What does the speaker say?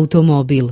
automobil.